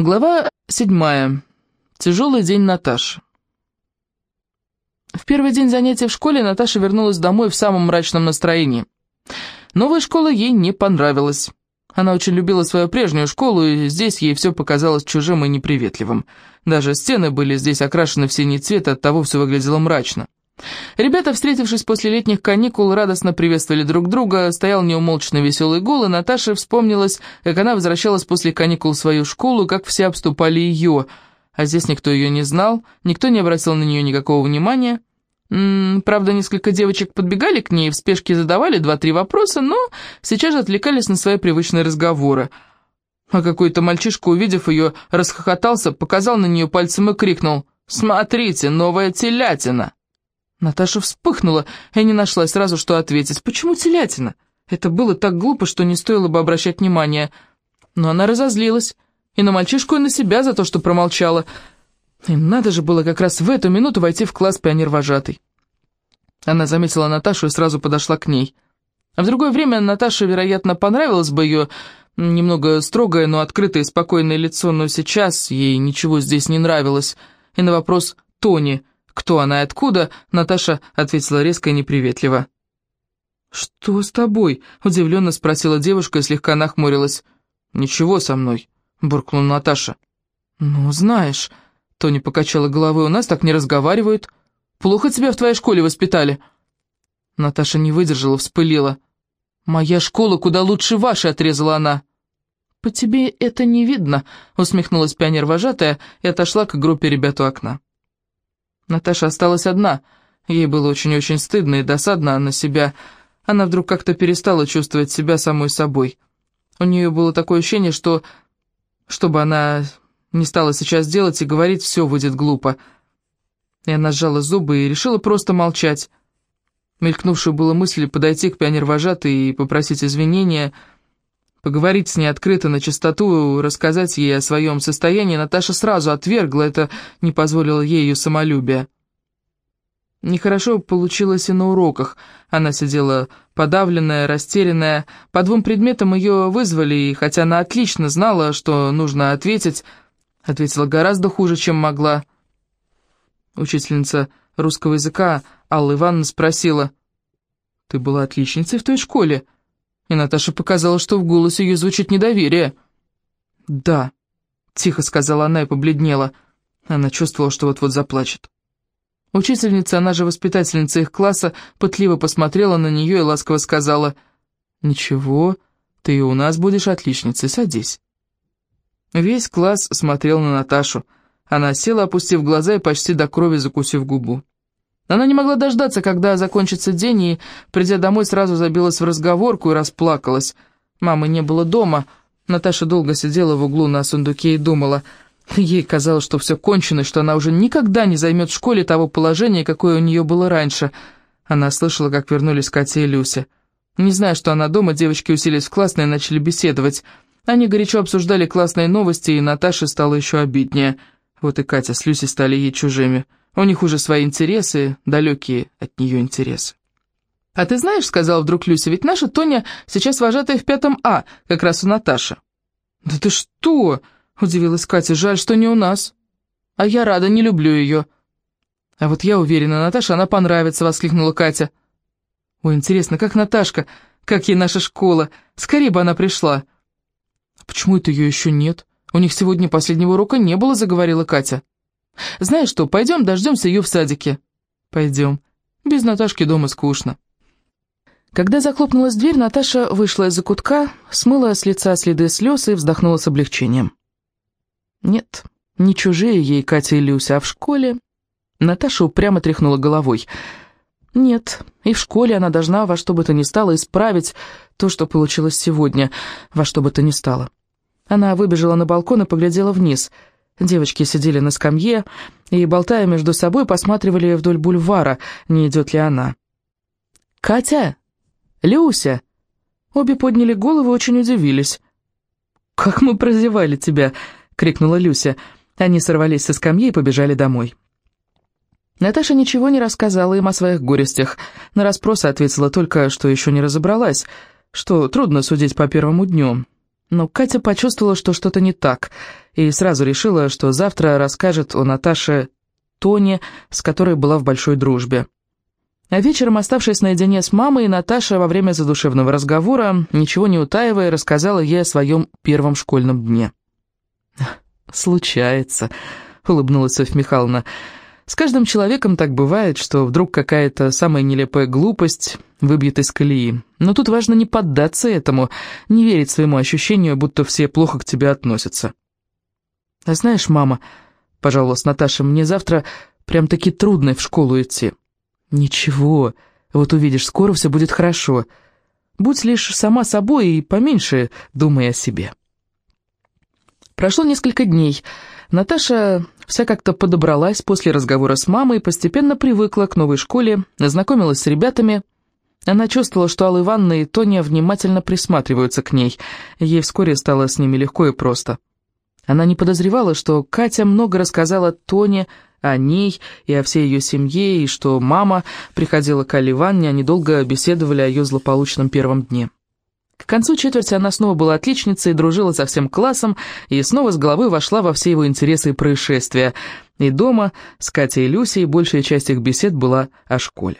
Глава седьмая. Тяжелый день Наташи. В первый день занятий в школе Наташа вернулась домой в самом мрачном настроении. Новая школа ей не понравилась. Она очень любила свою прежнюю школу, и здесь ей все показалось чужим и неприветливым. Даже стены были здесь окрашены в синий цвет, оттого все выглядело мрачно. Ребята, встретившись после летних каникул, радостно приветствовали друг друга, стоял неумолчный веселый гул, и Наташе вспомнилась, как она возвращалась после каникул в свою школу, как все обступали ее, а здесь никто ее не знал, никто не обратил на нее никакого внимания. М -м, правда, несколько девочек подбегали к ней, в спешке задавали два-три вопроса, но сейчас же отвлекались на свои привычные разговоры. А какой-то мальчишка, увидев ее, расхохотался, показал на нее пальцем и крикнул «Смотрите, новая телятина!» Наташа вспыхнула и не нашла сразу, что ответить. «Почему телятина?» Это было так глупо, что не стоило бы обращать внимания. Но она разозлилась. И на мальчишку, и на себя за то, что промолчала. И надо же было как раз в эту минуту войти в класс пионер-вожатый. Она заметила Наташу и сразу подошла к ней. А в другое время Наташе, вероятно, понравилось бы ее немного строгое, но открытое и спокойное лицо, но сейчас ей ничего здесь не нравилось. И на вопрос Тони кто она и откуда, Наташа ответила резко и неприветливо. «Что с тобой?» — удивленно спросила девушка и слегка нахмурилась. «Ничего со мной», — буркнула Наташа. «Ну, знаешь...» — Тони покачала головой. «У нас так не разговаривают. Плохо тебя в твоей школе воспитали». Наташа не выдержала, вспылила. «Моя школа куда лучше вашей», — отрезала она. «По тебе это не видно», — усмехнулась пионер-вожатая и отошла к группе ребят у окна. Наташа осталась одна. Ей было очень-очень стыдно и досадно на себя. Она вдруг как-то перестала чувствовать себя самой собой. У нее было такое ощущение, что... Что бы она не стала сейчас делать и говорить, все выйдет глупо. И она сжала зубы и решила просто молчать. Мелькнувшую было мысль подойти к пионер-вожатой и попросить извинения, поговорить с ней открыто, на чистоту, рассказать ей о своем состоянии, Наташа сразу отвергла, это не позволило ей ее самолюбие. Нехорошо получилось и на уроках. Она сидела подавленная, растерянная. По двум предметам ее вызвали, и хотя она отлично знала, что нужно ответить, ответила гораздо хуже, чем могла. Учительница русского языка Алла Ивановна спросила, «Ты была отличницей в той школе?» И Наташа показала, что в голосе ее звучит недоверие. «Да», — тихо сказала она и побледнела. Она чувствовала, что вот-вот заплачет. Учительница, она же воспитательница их класса, пытливо посмотрела на нее и ласково сказала, «Ничего, ты и у нас будешь отличницей, садись». Весь класс смотрел на Наташу. Она села, опустив глаза и почти до крови закусив губу. Она не могла дождаться, когда закончится день, и, придя домой, сразу забилась в разговорку и расплакалась. Мамы не было дома. Наташа долго сидела в углу на сундуке и думала. Ей казалось, что все кончено, что она уже никогда не займет в школе того положения, какое у нее было раньше. Она слышала, как вернулись Катя и Люся. Не зная, что она дома, девочки уселись в классной и начали беседовать. Они горячо обсуждали классные новости, и Наташе стало еще обиднее. Вот и Катя с Люсей стали ей чужими. У них уже свои интересы, далекие от нее интересы. «А ты знаешь, — сказала вдруг Люся, — ведь наша Тоня сейчас вожатая в пятом А, как раз у Наташи». «Да ты что?» — удивилась Катя. «Жаль, что не у нас». «А я рада, не люблю ее». «А вот я уверена, Наташа, она понравится», — воскликнула Катя. «Ой, интересно, как Наташка? Как ей наша школа? Скорее бы она пришла». «Почему это ее еще нет? У них сегодня последнего урока не было», — заговорила Катя. Знаешь что, пойдем дождемся ее в садике?» «Пойдем. Без Наташки дома скучно». Когда захлопнулась дверь, Наташа вышла из-за кутка, смыла с лица следы слез и вздохнула с облегчением. Нет, не чужие ей Катя и Люся, а в школе... Наташа упрямо тряхнула головой. Нет, и в школе она должна во что бы то ни стало исправить то, что получилось сегодня, во что бы то ни стало. Она выбежала на балкон и поглядела вниз — Девочки сидели на скамье и, болтая между собой, посматривали вдоль бульвара, не идет ли она. «Катя! Люся!» Обе подняли головы и очень удивились. «Как мы прозевали тебя!» — крикнула Люся. Они сорвались со скамьи и побежали домой. Наташа ничего не рассказала им о своих горестях. На расспросы ответила только, что еще не разобралась, что трудно судить по первому дню. Но Катя почувствовала, что что-то не так, и сразу решила, что завтра расскажет о Наташе Тоне, с которой была в большой дружбе. А вечером, оставшись наедине с мамой, Наташа во время задушевного разговора, ничего не утаивая, рассказала ей о своем первом школьном дне. «Случается», — улыбнулась Софья Михайловна. «С каждым человеком так бывает, что вдруг какая-то самая нелепая глупость выбьет из колеи. Но тут важно не поддаться этому, не верить своему ощущению, будто все плохо к тебе относятся». «А знаешь, мама», — пожаловалась Наташа, — «мне завтра прям-таки трудно в школу идти». «Ничего, вот увидишь, скоро все будет хорошо. Будь лишь сама собой и поменьше думай о себе». Прошло несколько дней. Наташа вся как-то подобралась после разговора с мамой, постепенно привыкла к новой школе, знакомилась с ребятами. Она чувствовала, что Алла Ивановна и Тоня внимательно присматриваются к ней. Ей вскоре стало с ними легко и просто. Она не подозревала, что Катя много рассказала Тоне о ней и о всей ее семье, и что мама приходила к Алле Ивановне, они долго беседовали о ее злополучном первом дне. К концу четверти она снова была отличницей, дружила со всем классом и снова с головой вошла во все его интересы и происшествия. И дома с Катей и Люсей большая часть их бесед была о школе.